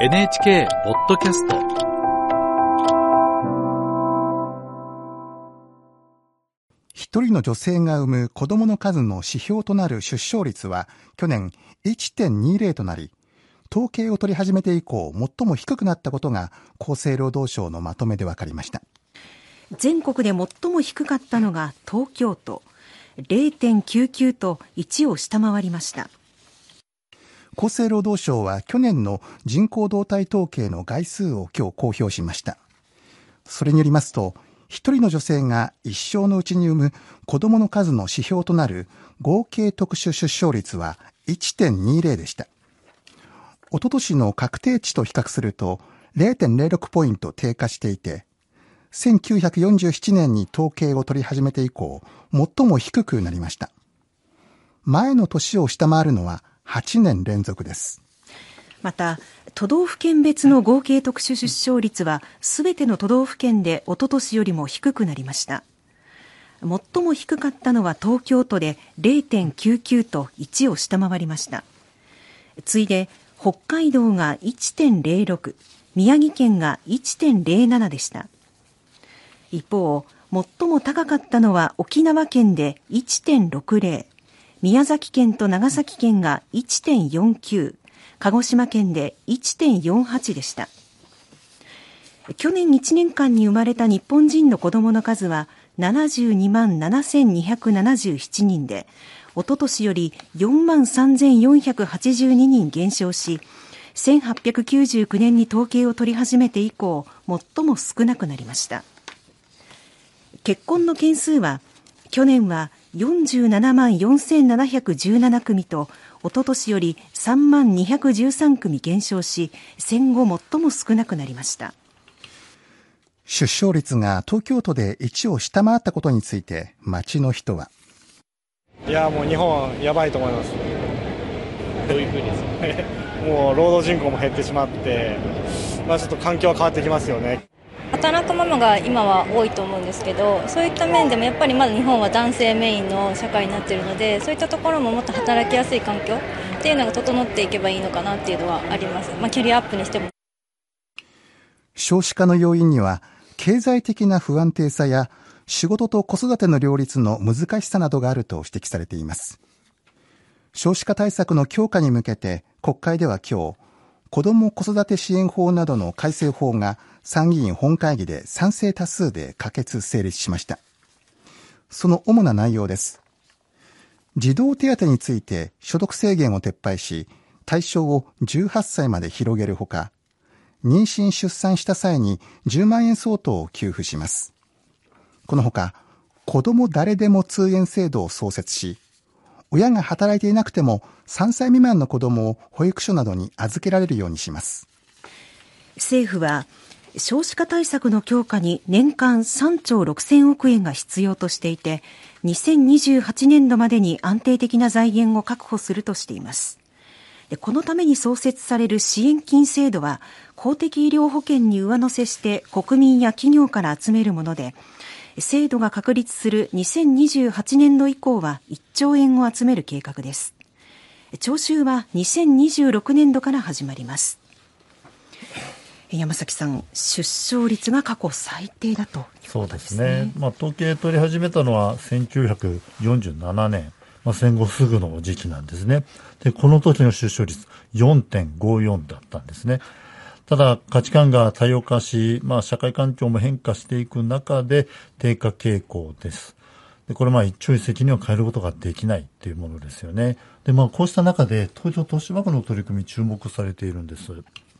NHK ポッドキャスト。一人の女性が産む子供の数の指標となる出生率は去年1.20となり統計を取り始めて以降最も低くなったことが厚生労働省のまとめで分かりました。全国で最も低かったのが東京都。0.99と1を下回りました厚生労働省は去年の人口動態統計の概数を今日公表しました。それによりますと、一人の女性が一生のうちに産む子供の数の指標となる合計特殊出生率は1.20でした。おととしの確定値と比較すると0.06ポイント低下していて、1947年に統計を取り始めて以降、最も低くなりました。前の年を下回るのは8年連続です。また都道府県別の合計特殊出生率はすべての都道府県でおととしよりも低くなりました。最も低かったのは東京都で0.99と1を下回りました。次いで北海道が1.06宮城県が1.07でした。一方最も高かったのは沖縄県で1.60宮崎県と長崎県が1.49、鹿児島県で1.48でした。去年1年間に生まれた日本人の子供の数は72万7277人で、おととしより4万3482人減少し、1899年に統計を取り始めて以降、最も少なくなりました。結婚の件数は、去年は47万4717組とおととしより3万213組減少し戦後最も少なくなりました。出生率が東京都で1を下回ったことについて街の人は。いやもう日本やばいと思います。どういうふうにですか？もう労働人口も減ってしまって、まあ、ちょっと環境は変わってきますよね働くママが今は多いと思うんですけどそういった面でもやっぱりまだ日本は男性メインの社会になっているのでそういったところももっと働きやすい環境っていうのが整っていけばいいのかなっていうのはあります、まあ、キャリアアップにしても。少子化の要因には経済的な不安定さや仕事と子育ての両立の難しさなどがあると指摘されています。少子化対策の強化に向けて国会では今日子ども子育て支援法などの改正法が参議院本会議で賛成多数で可決成立しました。その主な内容です。児童手当について所得制限を撤廃し、対象を18歳まで広げるほか、妊娠出産した際に10万円相当を給付します。このほか、子供誰でも通園制度を創設し、親が働いていなくても3歳未満の子供を保育所などに預けられるようにします。政府は少子化対策の強化に年間3兆6000億円が必要としていて2028年度までに安定的な財源を確保するとしていますこのために創設される支援金制度は公的医療保険に上乗せして国民や企業から集めるもので制度が確立する2028年度以降は1兆円を集める計画です。徴収は2026年度から始まります。山崎さん、出生率が過去最低だと、ね、そうですね、まあ、統計取り始めたのは1947年、まあ、戦後すぐの時期なんですね。で、この時の出生率4.54だったんですね。ただ価値観が多様化し、まあ、社会環境も変化していく中で低下傾向です。でこれまあ一朝一夕には変えることができないっていうものですよね。でまあこうした中で東京豊島区の取り組み注目されているんです。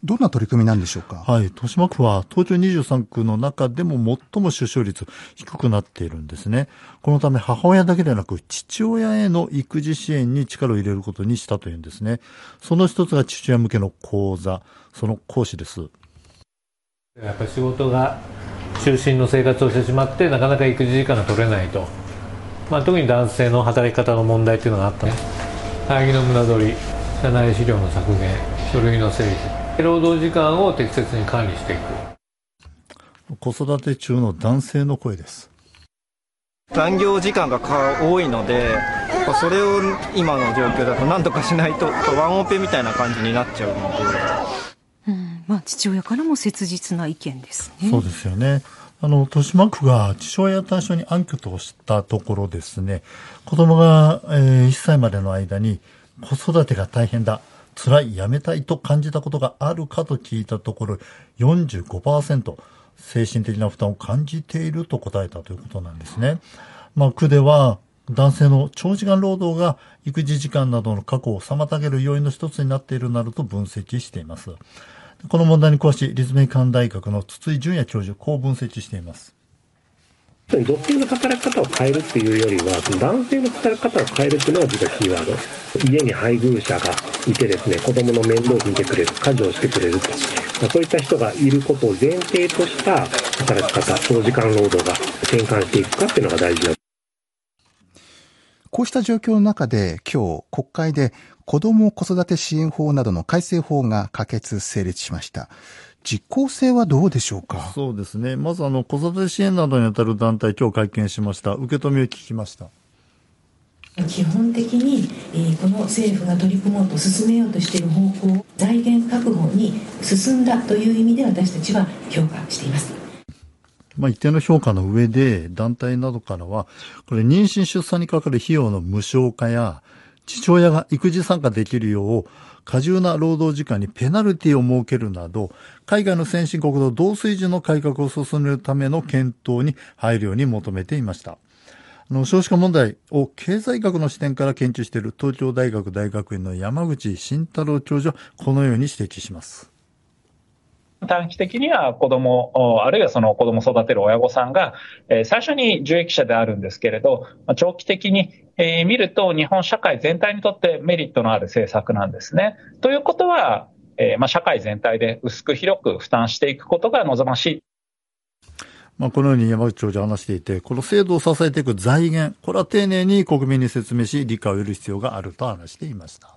どんな取り組みなんでしょうか？はい。豊島区は東京23区の中でも最も出生率低くなっているんですね。このため母親だけでなく父親への育児支援に力を入れることにしたというんですね。その一つが父親向けの講座、その講師です。やっぱり仕事が中心の生活をしてしまってなかなか育児時間が取れないと。まあ、特に男性の働き方の問題というのがあったね。会議の胸取り、社内資料の削減、書類の整理。労働時間を適切に管理していく。子育て中の男性の声です。残業時間が多いのでそれを今の状況だと何とかしないとワンオペみたいな感じになっちゃうので、うん。まあ、父親からも切実な意見ですね。そうですよね。あの、豊島区が父親対象にアンケートをしたところですね、子供が、えー、1歳までの間に子育てが大変だ、辛い、やめたいと感じたことがあるかと聞いたところ、45%、精神的な負担を感じていると答えたということなんですね。まあ、区では、男性の長時間労働が育児時間などの確保を妨げる要因の一つになっているなどと分析しています。この問題に詳しい立命館大学の筒井淳也教授、こう分析しています。女性の働き方を変えるっていうよりは、男性の働き方を変えるっていうのが実はキーワード。家に配偶者がいてですね、子供の面倒を見てくれる、家事をしてくれると。そういった人がいることを前提とした働き方、長時間労働が転換していくかっていうのが大事だ。こうした状況の中で今日国会で子ども子育て支援法などの改正法が可決成立しました。実効性はどうでしょうか？そうですね。まずあの、子育て支援などに当たる団体、今日会見しました。受け止めを聞きました。基本的に、えー、この政府が取り組もうと進めようとしている方向財源確保に進んだという意味で私たちは評価しています。まあ、一定の評価の上で団体などからはこれ妊娠出産にかかる費用の無償化や父親が育児参加できるよう、過重な労働時間にペナルティを設けるなど、海外の先進国の同水準の改革を進めるための検討に入るように求めていました。あの少子化問題を経済学の視点から研究している東京大学大学院の山口慎太郎教授はこのように指摘します。短期的には子供、あるいはその子供を育てる親御さんが、最初に受益者であるんですけれど、長期的に見ると日本社会全体にとってメリットのある政策なんですね。ということは、まあ、社会全体で薄く広く負担していくことが望ましい。まあ、このように山口長者話していて、この制度を支えていく財源、これは丁寧に国民に説明し、理解を得る必要があると話していました。